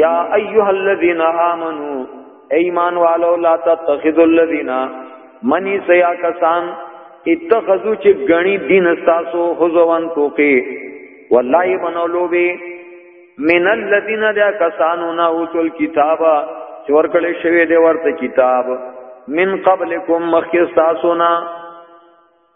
یا ایها الذین آمنو ایمان والو لا تتخذوا الذین منی سیا کسان اتخذو چې غنی دین تاسو حزوان توکي والله بنولو به من الذین دا کسانو نه اوتل کتابا چې ورکړې شوی دی ورته کتاب من قبلکم مخکې تاسو نه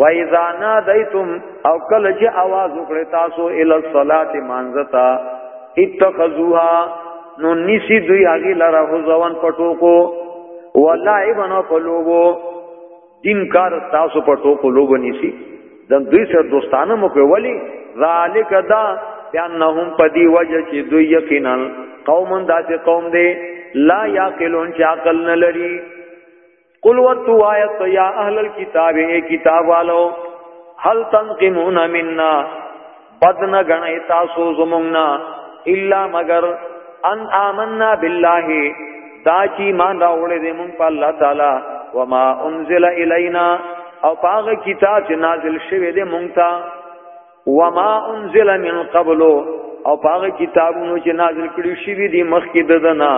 و اذا نادیتم او کله چې आवाज وکړی تاسو ال الصلات مانزتا اتخذوها نو نسی دوی هغه لره حزوان پټو کو ولعبن قلوبو دین کار تاسو پټو کو لوب نسی دم دوی سره دوستانه مو کوي ولی ذالک دا بانهم پدی وجه چې دوی یقینا قوم داسې قوم دی لا یاقلون چې عقل نه لري قل ورتو آیت یا اهل الكتاب اے کتاب والو هل تنقمون منا بدن غنی تاسو زمونږنا الا مگر ان آمنا بالله دا چی مان راوړې دې مونږ په الله تعالی وما انزل الینا او پاغه کتاب چې نازل شوی دې مونږ ته وما انزل من قبل او پاغه کتابونو چې نازل کړی شوی دې مخکې ددنا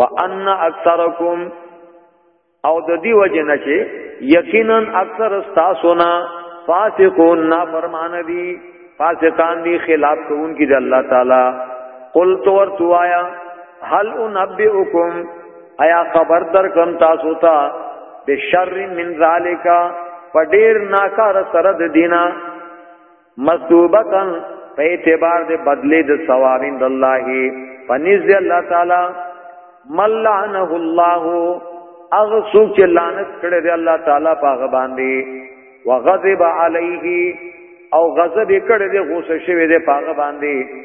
وان اکثرکم او د دې وجه نه چې یقینا اکثر تاسو نه فاسقون نافرمان دي فاسقان دي خلاف کوونکي د الله تعالی قل تو ورتوایا هل انبئکم ایا خبر در کم تاسو ته بشر من ذالک پډیر ناکار سره د دینه مصوبتن په اعتبار د بدلی د ثوابین د الله پنیز دی الله تعالی ملعنه الله اغه سوق چې لعنت کړي دی الله تعالی پاغه باندې وغضب علیه او غضب کړي دی غوسه شوی دی پاغه باندې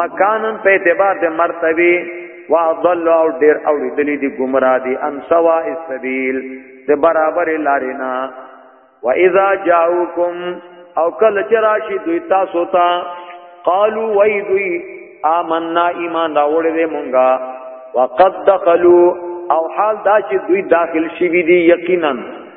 مکانن په اعتبار د مرتبه واضل او ډیر او دلی دی گمراه دی ان سوا السبیل د برابر لارینا و اذا جاءوکم او کل چراشی دوی تاسو ته قالو وای دوی آمنا ایمان راوړې دې مونږه وقد دخلوا او حال دا چې دوی داخل شي دي یقینا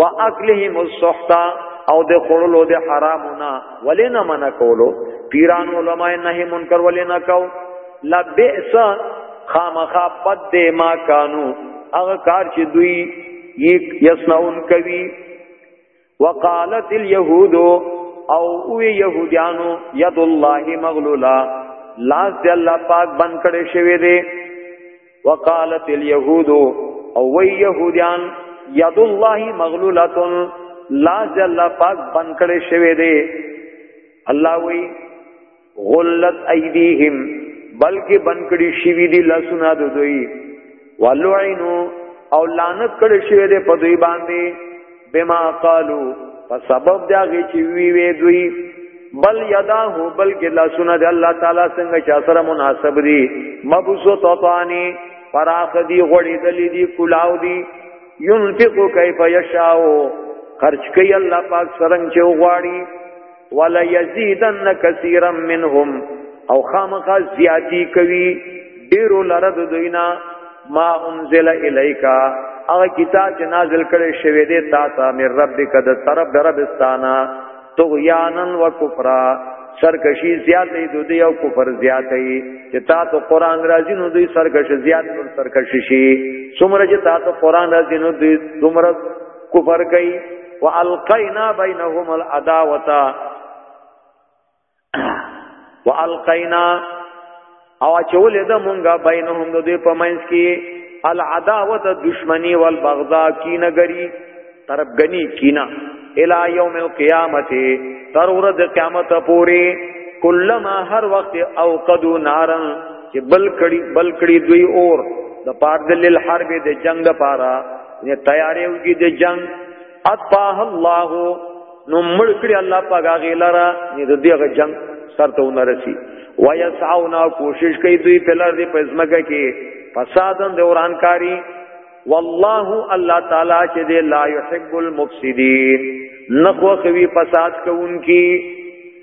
واکلهم السحت او د خړلو د حرامونه ولنا من کولو پیران علماء نه منکر ولنا کو لبئس خامخا بد دی ما کانو هغه کار چې دوی یک یسنون کوي وقالت اليهود او او يهوديانو يد الله مغلولا لاس دی الله پاک بند کړي شوی دی وقالت اليهود او وی يهوديان يد الله مغلوله لا جل پاک بند کړي شوی دی الله وی غلت ايديهم بلکې بند کړي شوی دی لاسونه د دوی ولعنو او لعنت کړي شوی دی په دوی باندې بما قالو په سبب دا غي چې وی وی دوی بل یداه بلکې لاسونه د الله تعالی څنګه چا سره مناسب دي مبسوطانی فراخ دی غړی دلی دی کلاو دی ينفق کیف یشاء خرج کوي الله پاک سرنګ چې وغواړي ولا یزیدن کثیرا منهم او خامخا زیاتی کوي ډیرو لره د دوینا ما انزل الیکا هغه کتاب چې نازل کړي شوی دی تا ته مې ربک د طرف د ربستانا طغیانن و کفرا سرکشی زیات دی دو دی او کفر زیات دی چې تا ته قران راځي نو دوی سرکش زیات نور سرکش شي څومره چې تا ته قران راځي نو دوی دومره کفر کوي والقینا بینهم العداوه والقینا او چولې د مونږه بینهم د دوی په منځ کې العداوه د دشمنی والبغضا کینګری طرفګنی کینا الی یوم القیامت تر ورځ قیامت پورې کلمہ هر وخت او قدو نارن چې بل کړي بل کړي دوی اور د پاره د حرب د جنگ د پاره نه تیارې وګي د جنگ اطاح الله نو مړ کړی الله پاک هغه لرا نه د دې جنگ سر ته ونرسي ويسعون کوشش کوي دوی په لار دې پزماګه کې فسادن دوران کاری والله الله تعالی چې دې لا يحب المفسدين نخو خوي فساد کوونکی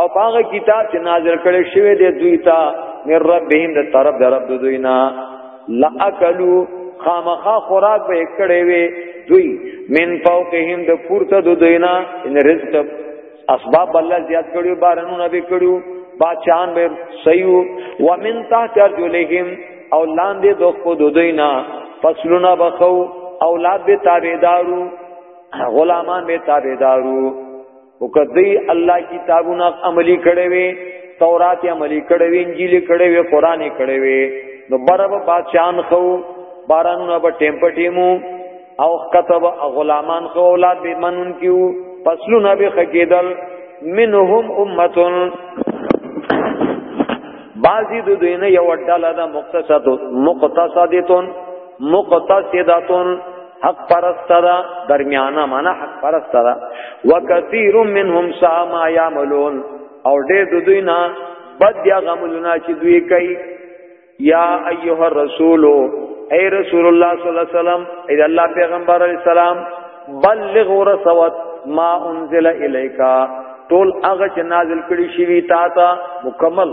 او باغ کتاب چې نازل کړي شوی دی دوی ته من ربهم د طرف د رب دوی نه لاکلوا خامخا خوراک به کړي وي دوی من فوقهم د پورته د دوی نه ان رزق اسباب الله زیات کړي بارنو نه به کړي باچان به سيو ومن تحت رجلهم او لاندې د خو د دوی نه فصلونه بخو اولاد به تابعدارو غلامان به تابعدارو او کدی الله کتابونه عملی کړي وي تورات عملی کړي وي انجیل کړي وي قران کړي وي نو برب بادشاہان خو بارانونه به ټیمپ ټیمو او کتب غلامان خو اولاد به منون کیو فصلونه به خکیدل منهم امتون بعضی دو دوینه یو ډاله دا مقتصد مقتصدتون مقتصدتون حق پرست دا درمیانا معنا حق پرست دا وکثیر منهم سا ما یعملون او ډېر د دوی نه بد یا غملونه چې دوی کوي یا ایها الرسول اے رسول الله صلی الله علیه وسلم اے الله پیغمبر علیہ السلام بلغ ورسوت ما انزل الیکا ټول هغه چې نازل کړي شوی تا ته مکمل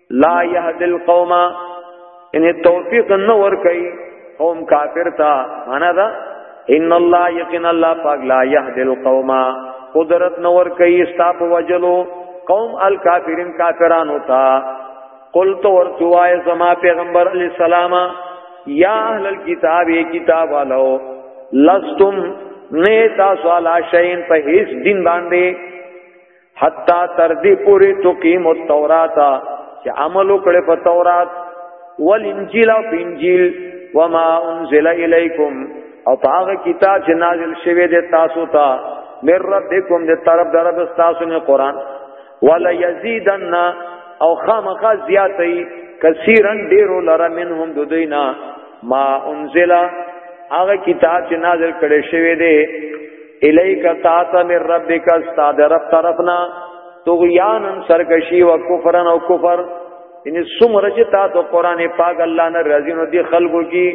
لا يهد القوم ان توفیق نه ور کوي قوم کافر تا معنا دا ان الله یقین الله پاک لا يهد القوم قدرت نه ور کوي استاپ وجلو قوم الکافرین کافرانو تا قلت ورتوای زما پیغمبر علی السلام یا اهل الكتاب کتاب والو لستم نه تاسو علا شین په هیڅ دین باندې حتا تر دې پوری تقیم التورات چې عمل وکړي په تورات والانجیل او انجیل وما انزل الیکم او هغه کتاب چې نازل شوی دی تاسو ته مر ربکم دې طرف درب تاسو نه قران ولا یزیدن او خامخا زیاتې کثیرن ډیرو لره منهم ددینا ما انزل هغه کتاب چې نازل کړي شوی دی الیک تاسو من ربک استاد رب طرفنا طغیانا سرکشی و کفرن او کفر ان سمره چې تاسو قران پاک الله نه راضی نو دی خلقو کی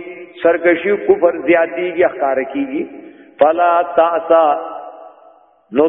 سرکشی کفر زیاتی کی اخکار کیږي فلا تاسا نو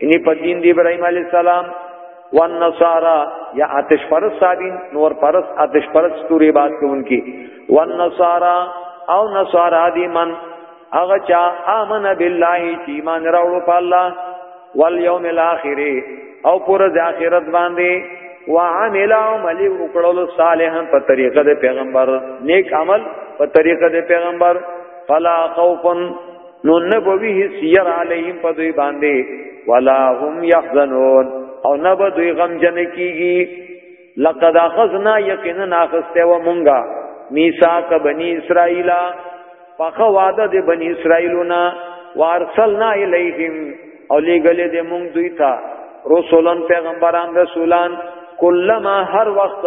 یعنی په دین دی ابراهیم علی السلام والنصارى یا آتش پرس صابین نور پرس آتش پرس ستوري باد کوونکی والنصارى او نصارا دی من هغه چا امن بالله چې ایمان راوړو په الله والیوم الاخر او پر د اخرت باندې وعمل عمل وکړل صالحا په طریقه د پیغمبر نیک عمل په طریقه د پیغمبر فلا خوفن نو نبوی هیڅ ير علیهم په دوی باندې ولا هم يحزنون او نبو دوی غم جن کیږي لقد اخذنا یقینا اخسته و مونږه میثاق بنی اسرائیل پخوا وعده د بنی اسرائیلنا وارسلنا الیهم او لګلې د مونږ دوی ته رسولان پیغمبران رسولان کلمہ هر وخت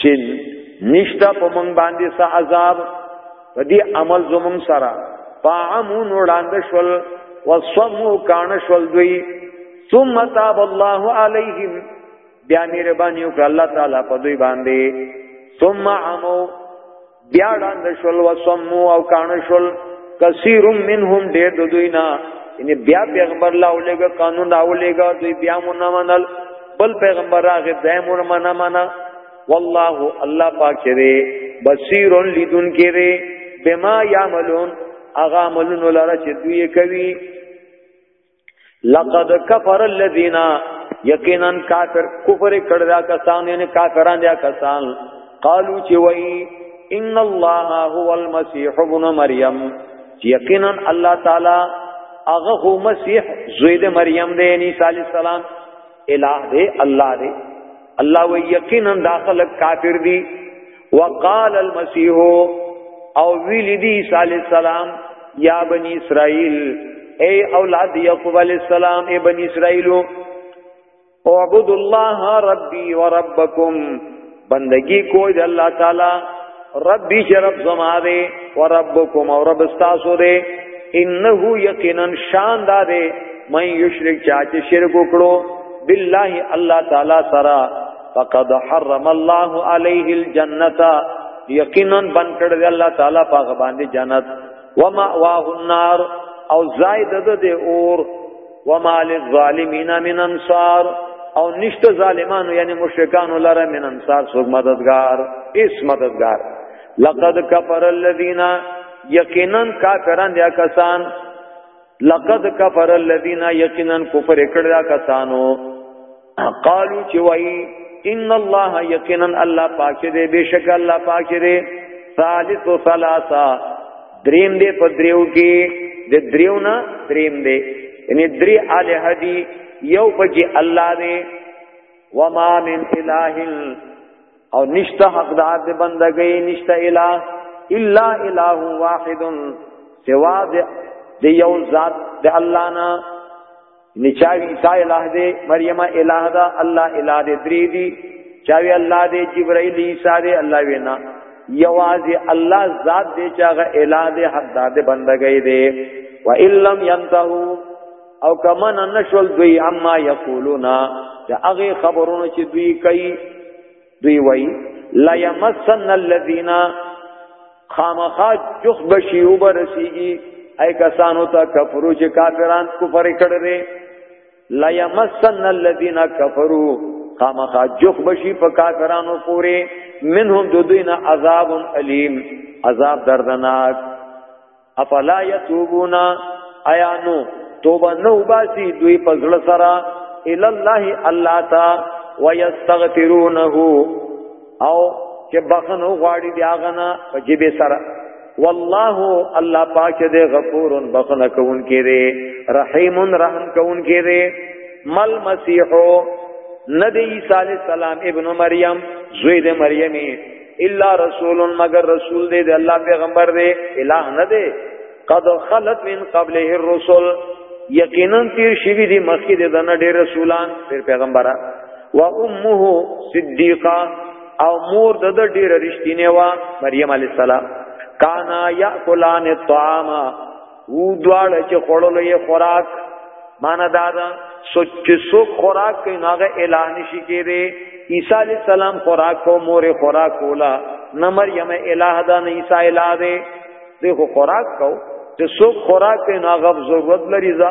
چې نشتا په مونږ باندې سه عذاب په دې عمل زمون سره پاعمون وړاندې شول وصمو کان شول دوی ثم تاب الله علیهم بیا مهرباني وکړه الله تعالی په دوی باندې ثم عمو بیا ډاند شول وسمو او کان شول کثیر منهم ډېر د دوی نه یعنی بیا پیغمبر لا ولېګه قانون راولېګه دوی بیا مون نه منل بل پیغمبر هغه دایمون منا منا والله الله پاک دې بصیر لیدون کړي بما یعملون اغه عملون لره چې دوی کوي لقد کفر الذين یقینا کافر کفر کړه دا کسان یعنی کافران دا کسان قالو چې وای ان الله هو المسيح ابن مريم یقینا الله تعالی هغه هو مسیح زوی د مریم دی عیسی علی السلام الہ دې الله دې الله و یقینا داخل کافر دي وقال المسيح او ویل دي عیسی علی السلام یا بنی اسرائیل اے اولاد یعقوب علی السلام اے بنی اسرائیل اعبدوا الله ربي وربكم بندگی کوئی د الله تعالی ربی چې رب زما دی و ربکم او رب استاسو دی انه یقینا شان دا دی من یشرک چا چې شرک وکړو بالله الله تعالی سره فقد حرم الله علیه الجنه یقینا بن کړ دی الله تعالی په باندې جنت وما واه النار او زائد د دې اور وما للظالمین من انصار او نشته ظالمانو یعنی مشرکانو لره من انصار څوک مددگار اس مددگار لقد کفر الذین یقینا کافران دیا کسان لقد کفر الذین یقینا کفر کړه کسانو قالو چې وای ان الله یقینا الله پاک دې بشک الله پاک دې ثالث و ثلاثه دریم دې په دریو کې دې دریو نه دریم دې یعنی دری الہ دی یو پکې الله دې وما من اله او نشته حقدار دې بندګې نشته الہ الا الہ واحد سوا دې یو ذات دې الله نه نچاوی عیسی الہ دے مریم الہ دا الله الہ دے درې دی چاوی الله دے جبرائیل عیسی دے الله وینا یوازې الله ذات دے چاغه الہ دے حد دے بندګی دے و ان لم ينتهوا او کمن نشول دوی عما یقولون دا هغه خبرونه چې دوی کوي دوی وای لا یمسن الذین خامخا جخ بشی وبرسیږي اي کسانو ته کفرو چې کافران کفر کړي لا یمسن الذین کفرو خامخا جخ بشی په کافرانو پورې منهم دو دوی نه عذاب الیم عذاب دردناک افلا یتوبون ایا نو توبه نو باسی دوی پزړه سره ال الله الله تا ويستغفرونه او چې بخنو غواړي دی هغه نه په جيبه سره والله الله پاک دې غفور بخنه کون کې دې رحیم رحم کون کې دې مل مسیح ندی عیسی علی السلام ابن مریم زوی د مریمی الا رسول مگر رسول دی دی الله پیغمبر دی الہ نه دی قد خلت من قبله الرسل یقینا تیر شوی دی مخکې د دنه ډیر رسولان پیر پیغمبره و امه صدیقه او مور د د ډیر رښتینه وا مریم علی السلام کانا یاکلان الطعام وو دواړه چې خړلو یې خوراک معنا دا ده سوچ چې څوک خوراک کوي ناغه اعلان شي کېږي عیسی علی السلام خوراک کو مور خوراک کولا نه مریم الہ دا نه عیسی الہ دی دغه خوراک کو چې څوک خوراک کوي ناغه ضرورت لري ځا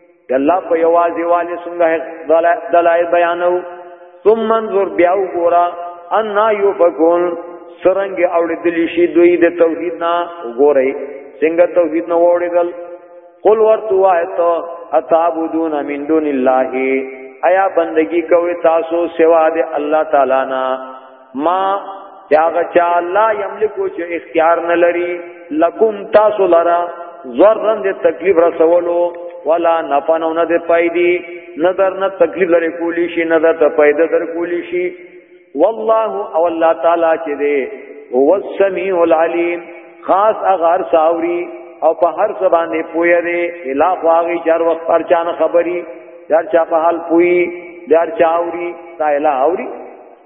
د الله په یوازې والي څنګه دلایل بیانو ثم انظر بیا وګورا ان یوفکون سرنګ اوړې دلی شي دوی د توحید نه وګورئ څنګه توحید نه وړېدل قل ورتو آیت اتعبدون من دون الله ایا بندگی کوي تاسو سوا د الله تعالی نه ما داغه چا لا یملکو چې اختیار نه لري لکم تاسو لرا زورن دې تکلیف رسولو ولا نفنو نه دې پایدي نظر نه تکلیف لري کولی شي نه د پیدا در کولی شي والله او الله تعالی چې دې هو السمیع العلیم خاص اغار ساوري او په هر څه باندې پوهه دې الا خواږي چار وخت پر چان خبري چار چا په حال پوي چار چاوري تا الا اوري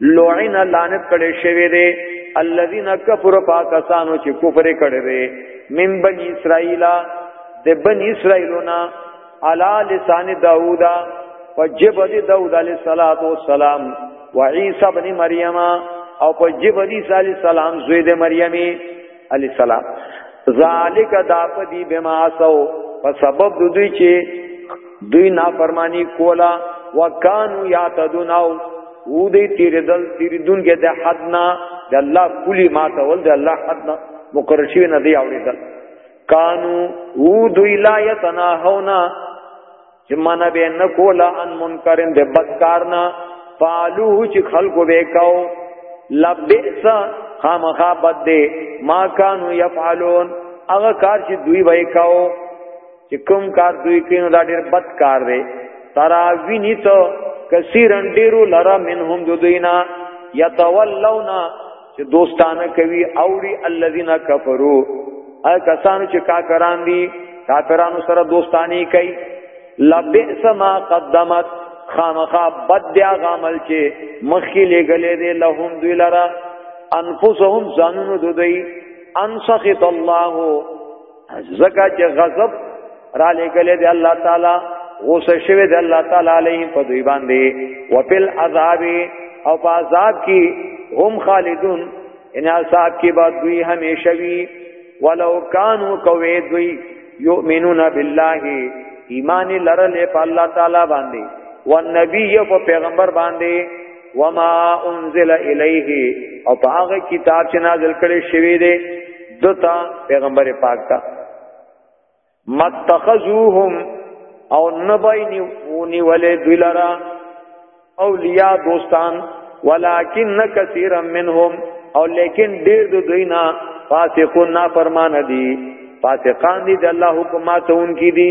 لعن لعنت کړي شوی دی الذين كفروا پاکستانو چې کفر کړي دي من بني اسرائيل د بني اسرائيلنا على لسان داوود فجب دي داوود عليه الصلاه والسلام وعيسى ابن مريم او فجب دي صالح السلام زوی د مريمي علی السلام ذالک دا پدی بما سو په سبب دوی چې دوی نافرمانی کولا وکانو یاتدون او و دې تیر دل تیر دن کې د حد نه د الله کلی ما ته ول د الله حد نه مقرر شوی نه دی اوریدل کانو و دوی لا یتناهونا چې منه به نه کوله ان منکرن د بدکارنا فعلوه چې خلقو به کاو لبئس خامخا بد دی ما کانو یفعلون هغه کار چې دوی وای کاو چې کوم کار دوی کینو دا ډیر بد کار دی تراوی نیتو کثیرن ډیرو لرا منهم دو دوینا یتولونا چې دوستانه کوي اوړي الذين كفروا ا کسانو چې کافران دي کافرانو سره دوستانی کوي لبئس ما قدمت خامخا بد بیا غامل چې مخکې لګلې دي لهم دوی لرا انفسهم ځانونو دوی ان سخط الله زکه چې غضب را لګلې دی الله تعالی غوسه شوی دی الله تعالی علیه په دوی باندې وپل عذاب او په عذاب کې هم خالدون ان عذاب کې بعد دوی همیشه وی ولو کانوا کوي دوی یؤمنون بالله ایمان لرل په الله تعالی باندې والنبی په پیغمبر باندې وما انزل الیه او په هغه کتاب چې نازل کړي شوی دی دتا پیغمبر پاک تا متخذوهم او نباینی ونی ولې دوی لرا اولیاء دوستان ولکن کثیر منهم او لیکن ډیر د دوی نه فاسقون نافرمان دي فاسقان دي د الله حکماتون کی دي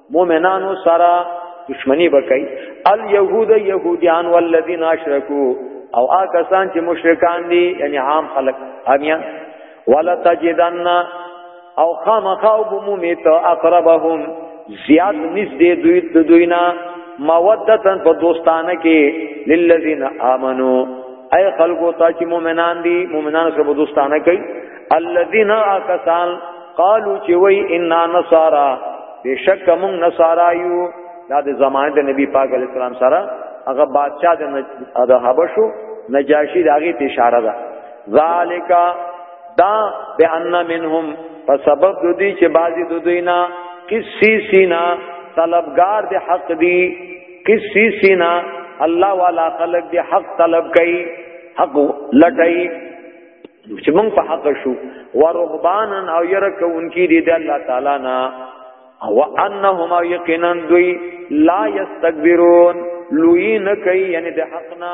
مؤمنانو سره دشمنی وکړي اليهود يهوديان والذین اشرکو او آ کسان چې مشرکان دي یعنی عام خلق امیان ولا تجدن او خامخاو بمومی تا اقربهم زیاد نزدې دوی د دوینا مودتن په دوستانه کې للذین آمنو اے خلقو تا چې مؤمنان دي مؤمنان سره دوستانه کوي الذین آکسان قالو چې وای ان نصارا بشک مون نصارا یو دا د زمانه د نبی پاک علی السلام سره هغه بادشاہ د نج... د حبشو نجاشی داغه ته اشاره ده ذالک دا بان منهم په سبب د دې چې بعضی د دوی نه کسی سینا طلبگار د حق دی کسی سینا الله والا خلق د حق طلب کوي حق لټای چې موږ په حق شو ورهبانن او ير کوونکی دي د الله تعالی نه او انهما یقینا دوی لا یستكبرون لوی نه کوي یعنی د حق نه